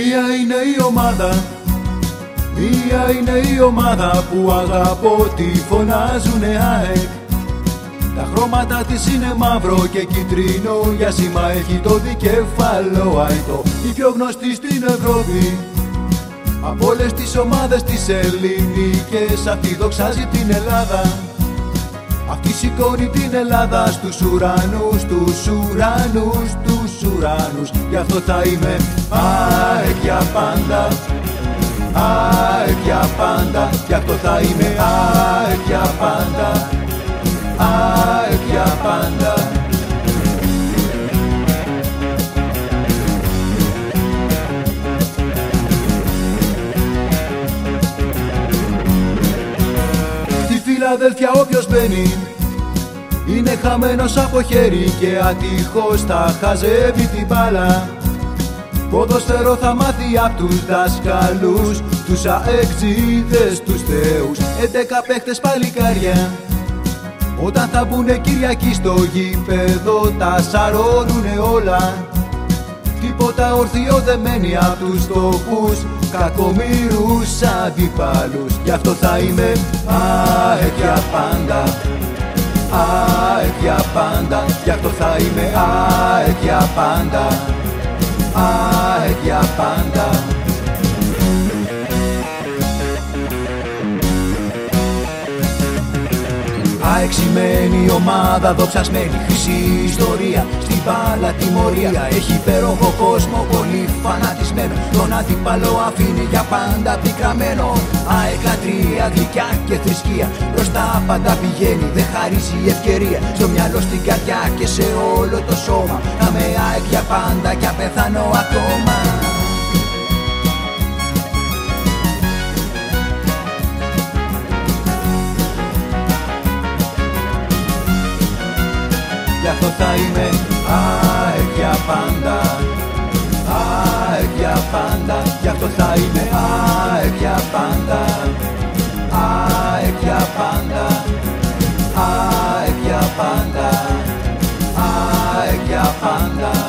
Μία είναι η ομάδα Μία είναι η ομάδα που αγαπώ τη φωνάζουνε ΑΕΚ Τα χρώματα της είναι μαύρο και κίτρινο Για σήμα έχει το δικεφάλο αϊτό Η πιο γνωστή στην Ευρώπη από όλες τις ομάδες τις ελληνικές Αυτή δοξάζει την Ελλάδα. Αυτή σηκώνει την Ελλάδα στους ουρανούς, τους ουρανούς, τους ουρανούς Γι' αυτό θα είμαι. ΑΕΚ για πάντα. ΑΕΚ για πάντα. Γι' αυτό θα είμαι. ΑΕΚ για πάντα. ΑΕΚ για πάντα. Φιλαδέλφια όποιος μπαίνει είναι χαμένος από χέρι και ατυχώς θα χαζεύει την μπάλα. Ποδοσφαιρό θα μάθει απ' τους δασκαλούς Τους αεξίδες, τους θεούς. Έντεκα παίχτες παλικάρια Όταν θα μπουνε Κυριακή στο γήπεδο Τα σαρώνουνε όλα. Τίποτα ορθιό δεν μένει απ' τους στόχους Κακομύρους αντιπάλους. Γι' αυτό θα είμαι ΑΕΚ για πάντα ΑΕΚ για πάντα Γι' αυτό θα είμαι ΑΕΚ για πάντα. ΑΕΚ για πάντα Αεξημένη ομάδα, δοξασμένη χρυσή ιστορία. Στην μπάλα τιμωρία έχει υπέροχο κόσμο Πολύ φανατισμένο. Τον αντίπαλο αφήνει για πάντα πικραμένο. Αεκατρία, γλυκιά και θρησκεία. Μπροστά πάντα πηγαίνει, δεν χαρίζει ευκαιρία. Στο μυαλό, στην καρδιά και σε όλο το σώμα. Θα με ΑΕΚ για πάντα και απεθάνω για αυτό θα είμαι. ΑΕΚ για πάντα. ΑΕΚ για πάντα. Γι' αυτό θα είμαι. ΑΕΚ για πάντα. ΑΕΚ για πάντα. ΑΕΚ για πάντα. ΑΕΚ για πάντα.